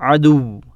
عدو.